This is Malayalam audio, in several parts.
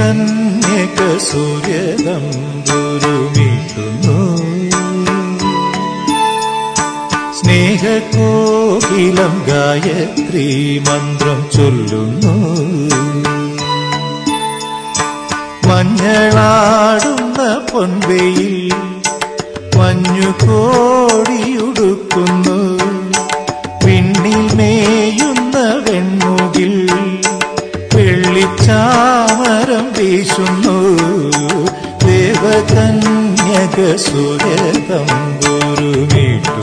കന്യക സൂര്യതം ദുരുമിട്ടുന്നു സ്നേഹകോകിലം ഗായത്രി മന്ത്രം ചൊല്ലുന്നു. മഞ്ഞളാടുന്ന പൊൻവെയിൽ മഞ്ഞു കോടിയുടുക്കുന്നു പിന്നിൽ മേയുന്ന വെൺമുകിൽ വെള്ളിച്ചാ വെള്ളിച്ചാമരം വീശുന്നു. ദേവതന്യക സൂര്യതമ്പുരുമീട്ടുന്നു സ്നേഹകോകിലം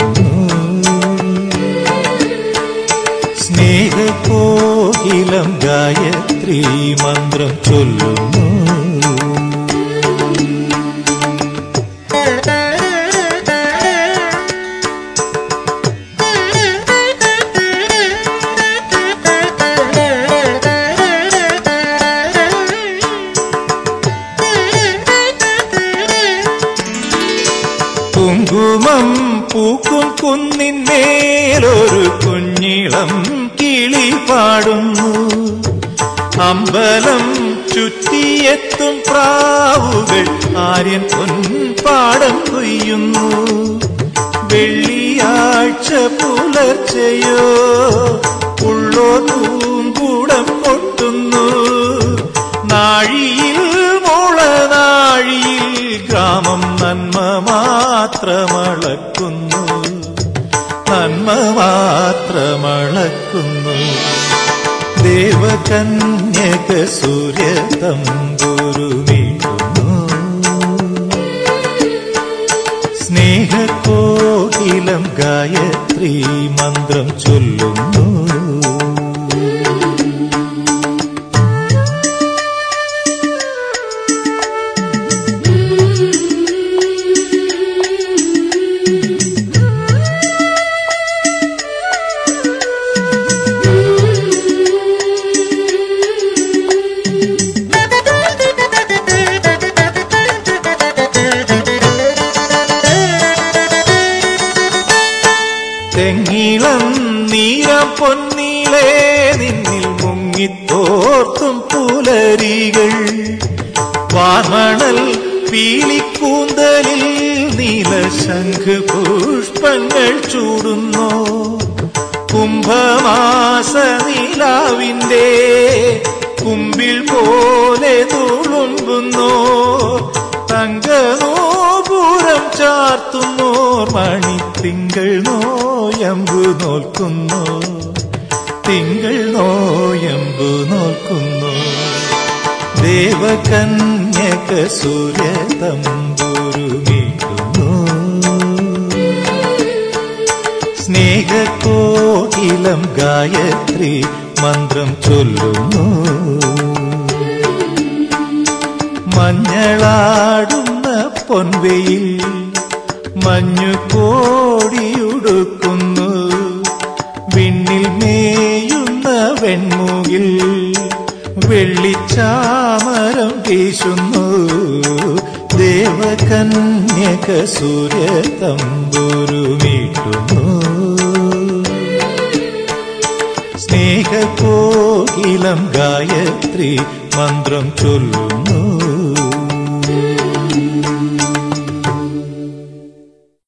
കുങ്കുമം പൂക്കും കുന്നിന്മേലൊരു കുഞ്ഞിളം കിളി പാടുന്നു. അമ്പലം ചുറ്റിയെത്തും പ്രാവുകൾ ആര്യൻ പൊൻപാടം കൊയ്യുന്നു. വെള്ളിയാഴ്ച പുലർച്ചയോ ഉള്ളോ മാത്രമളക്കുന്നു നന്മ മാത്രമളക്കുന്നു. ദേവകന്യക സൂര്യ തമ്പുരുമീട്ടുന്നു സ്നേഹക്കോകിലം ഗായത്രി മന്ത്രം ചൊല്ലുന്നു. തെങ്ങിളം നീരം പൊന്നീളേ നിന്നിൽ മുങ്ങിത്തോർത്തും പുലരികൾ. വാമണൽ പീലിക്കൂന്തലിൽ നീലശംഖ് പുഷ്പങ്ങൾ ചൂടുന്നു. കുംഭമാസ നീലാവിന്റെ കുമ്പിൽ പോലെ തുളുമ്പുന്നു ചാർത്തുന്നോർ തിങ്കൾ നോയമ്പു നോൽക്കുന്നു. തിങ്കൾ നോയമ്പു നോൽക്കുന്നു. ദേവകന്യക സൂര്യ തമ്പുരുമീട്ടുന്നു സ്നേഹക്കോകിലം ഗായത്രി മന്ത്രം ചൊല്ലുന്നു. മഞ്ഞളാടുന്ന പൊൻവെയിൽ മഞ്ഞു കോടിയുടുക്കുന്നു. വിണ്ണിൽ മേയുന്ന വെൺമുകിൽ വെള്ളിച്ചാമരം വീശുന്നു. ദേവകന്യക സൂര്യ തമ്പുരുമീട്ടുന്നു സ്നേഹകോകിലം ഗായത്രി മന്ത്രം ചൊല്ലുന്നു.